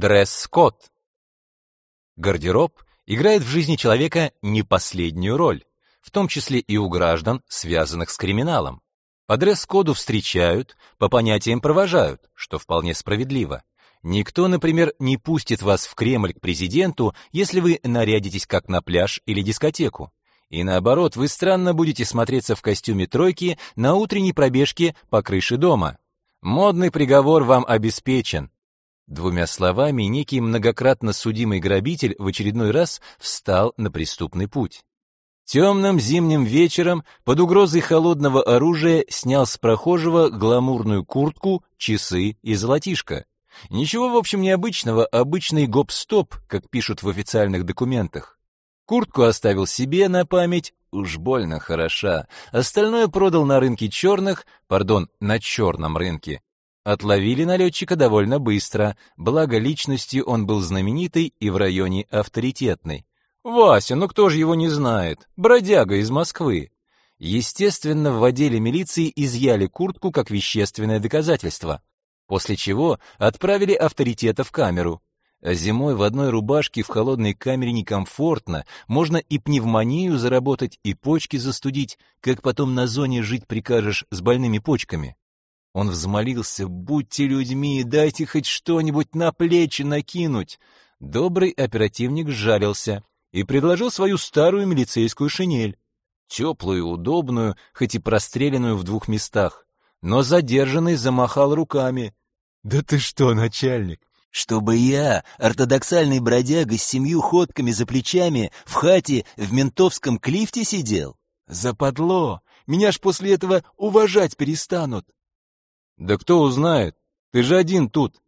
Дресс-код. Гардероб играет в жизни человека не последнюю роль, в том числе и у граждан, связанных с криминалом. По дресс-коду встречают, по понятиям провожают, что вполне справедливо. Никто, например, не пустит вас в Кремль к президенту, если вы нарядитесь как на пляж или дискотеку. И наоборот, вы странно будете смотреться в костюме тройки на утренней пробежке по крыше дома. Модный приговор вам обеспечен. Двумя словами, некий многократно судимый грабитель в очередной раз встал на преступный путь. Темным зимним вечером под угрозой холодного оружия снял с прохожего гламурную куртку, часы и золотишко. Ничего, в общем, необычного, обычный гоп-стоп, как пишут в официальных документах. Куртку оставил себе на память, уж больно хороша. Остальное продал на рынке черных, пардон, на черном рынке. Отловили налетчика довольно быстро, благо личностью он был знаменитый и в районе авторитетный. Вася, ну кто же его не знает? Бродяга из Москвы. Естественно, в отделе милиции изъяли куртку как вещественное доказательство, после чего отправили авторитета в камеру. А зимой в одной рубашке в холодной камере некомфортно, можно и пневмонию заработать, и почки застудить, как потом на зоне жить прикажешь с больными почками. Он взмолился, будьте людьми, дайте хоть что-нибудь на плечи накинуть. Добрый оперативник сжалился и предложил свою старую милицейскую шинель. Теплую, удобную, хоть и простреленную в двух местах. Но задержанный замахал руками. «Да ты что, начальник?» «Чтобы я, ортодоксальный бродяга с семью ходками за плечами, в хате в ментовском клифте сидел?» «Западло! Меня ж после этого уважать перестанут!» «Да кто узнает? Ты же один тут!»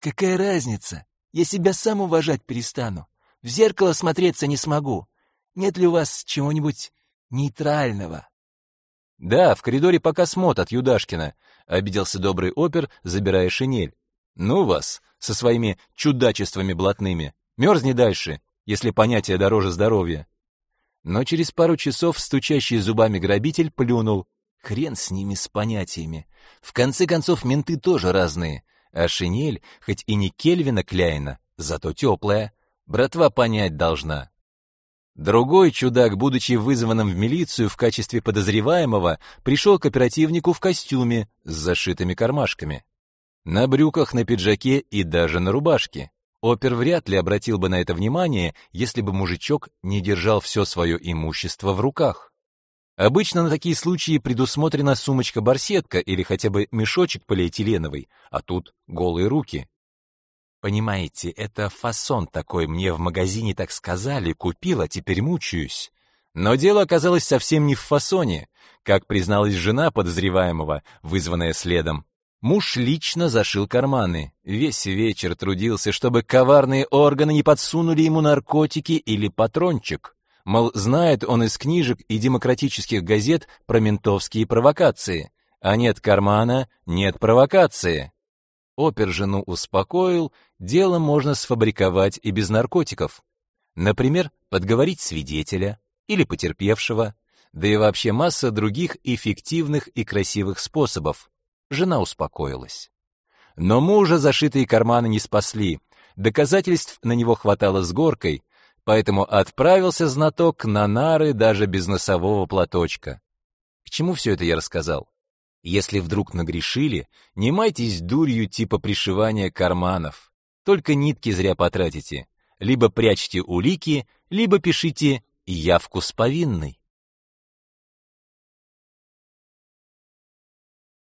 «Какая разница? Я себя сам уважать перестану. В зеркало смотреться не смогу. Нет ли у вас чего-нибудь нейтрального? Да, в коридоре пока смот от Юдашкина, обиделся добрый опер, забирая шинель. Ну вас, со своими чудачествами блатными. Мерзни дальше, если понятие дороже здоровья. Но через пару часов стучащий зубами грабитель плюнул. Хрен с ними с понятиями. В конце концов, менты тоже разные. А шинель, хоть и не Кельвина Кляйна, зато теплая. Братва понять должна. Другой чудак, будучи вызванным в милицию в качестве подозреваемого, пришел к оперативнику в костюме с зашитыми кармашками. На брюках, на пиджаке и даже на рубашке. Опер вряд ли обратил бы на это внимание, если бы мужичок не держал все свое имущество в руках. Обычно на такие случаи предусмотрена сумочка-барсетка или хотя бы мешочек полиэтиленовый, а тут голые руки. Понимаете, это фасон такой, мне в магазине так сказали, купила, теперь мучаюсь. Но дело оказалось совсем не в фасоне, как призналась жена подозреваемого, вызванная следом. Муж лично зашил карманы, весь вечер трудился, чтобы коварные органы не подсунули ему наркотики или патрончик. Мол, знает он из книжек и демократических газет про ментовские провокации. А нет кармана, нет провокации. Опер жену успокоил, дело можно сфабриковать и без наркотиков. Например, подговорить свидетеля или потерпевшего, да и вообще масса других эффективных и красивых способов. Жена успокоилась. Но мужа зашитые карманы не спасли. Доказательств на него хватало с горкой, поэтому отправился знаток на нары даже без носового платочка. К чему все это я рассказал? Если вдруг нагрешили, не майтесь дурью типа пришивания карманов. Только нитки зря потратите. Либо прячьте улики, либо пишите явку с повинной.